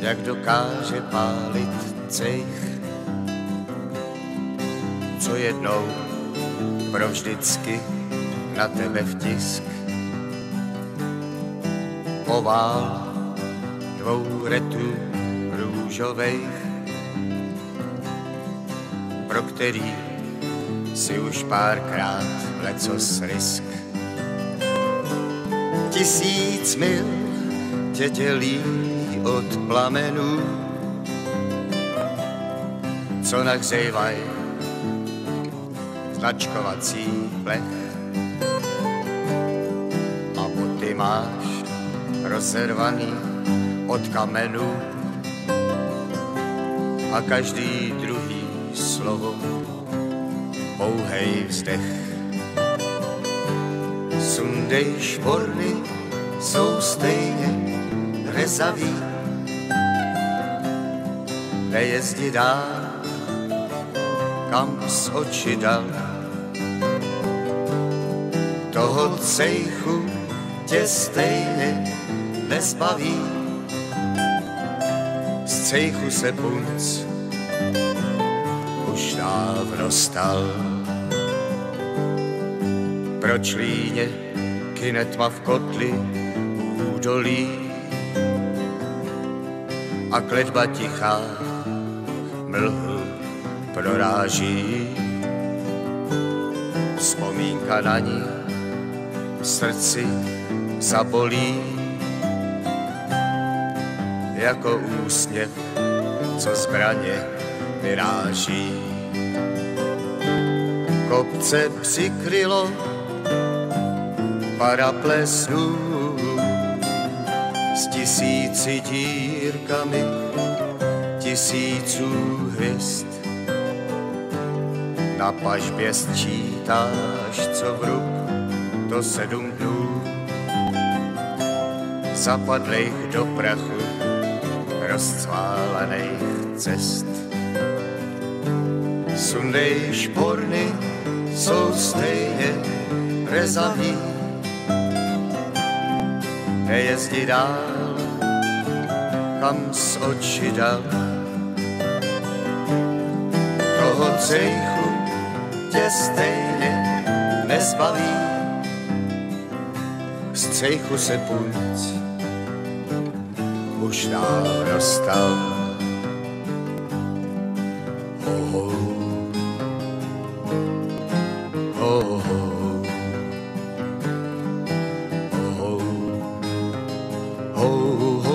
jak dokáže pálit cejch, co jednou provždycky na tebe vtisk. Ovál dvou retů růžových, pro který si už párkrát leco risk. Tisíc mil dělí od plamenů, co nahřejvaj značkovací plech. A boty máš rozervaný od kamenů a každý druhý slovo pouhej vzdech. Sundej šporny, jsou stejně rezaví. Nejezdi dál, kam z oči dal. Toho cejchu tě stejně nezbaví. Z cejchu se punc už dávno stal. Proč líně kyne tma v kotli údolí a kletba tichá mlhu proráží. Vzpomínka na ní v srdci zabolí jako úsměv, co zbraně vyráží. Kopce přikrylo paraplesů s tisíci dírkami, tisíců hvězd. Na pažbě sčítáš, co v ruk, to sedm dnů, zapadlých do prachu, rozcválených cest. Sundej šporny, jsou stejně rezaví, nejezdi dál, kam z oči dal. Toho cejchu tě stejně nezbaví, z cejchu se punc už dávno stal. Oh.